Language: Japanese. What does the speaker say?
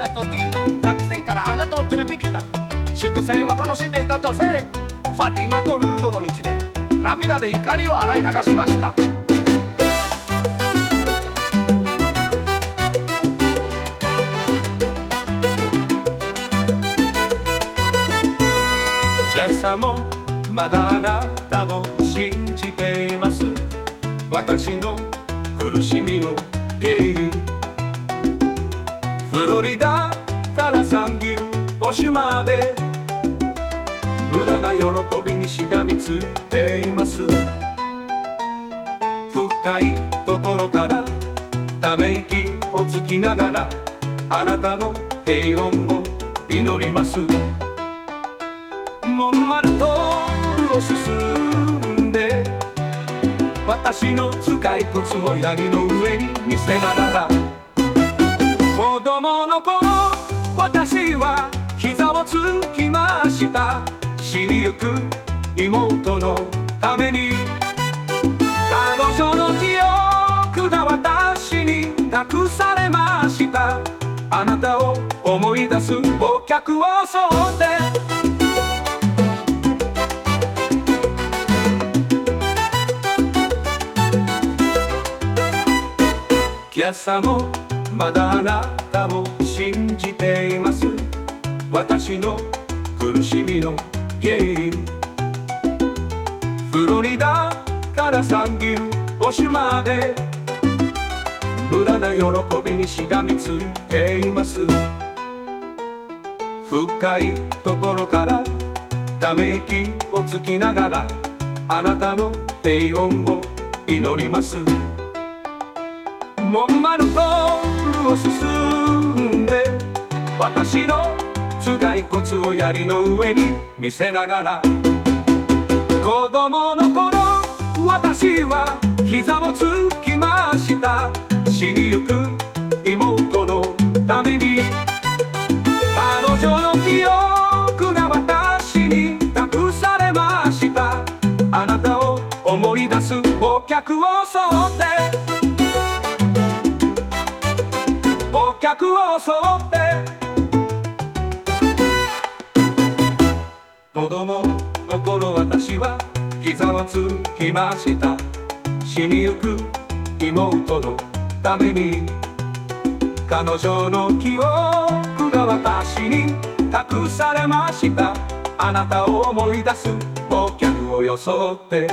さとに学生からあなたを連れてきた祝戦は楽しんでいた女性ファティマとルードの道で涙で怒りを洗い流しました。今朝もまだあなたを信じています。私の苦しみの原因フロリダからサンギル星まで。無駄な喜びにしがみついています。深いところからため息をつきながらあなたの平穏を祈ります。モンマルトールを進んで私の使い骨を槍の上に見せながら供の頃私は膝をつきました死にゆく妹のために。彼女の記憶が私に託されました。あなたを思い出すお客をそうって今朝もまだあなたを信じています。私の苦しみの原因。フロリダからサンギル星まで。無駄な喜びにしがみついています。深いところからため息をつきながらあなたの平穏を祈ります。モンマルトルを進んで私の頭蓋骨を槍の上に見せながら子供の頃私は膝をつきました。死にゆく妹のために彼女の記憶が私に託されました。あなたを思い出すお客をそっ客をそって子供の頃私は膝をつきました。死にゆく妹のために彼女の記憶が私に託されました。あなたを思い出すお客を装って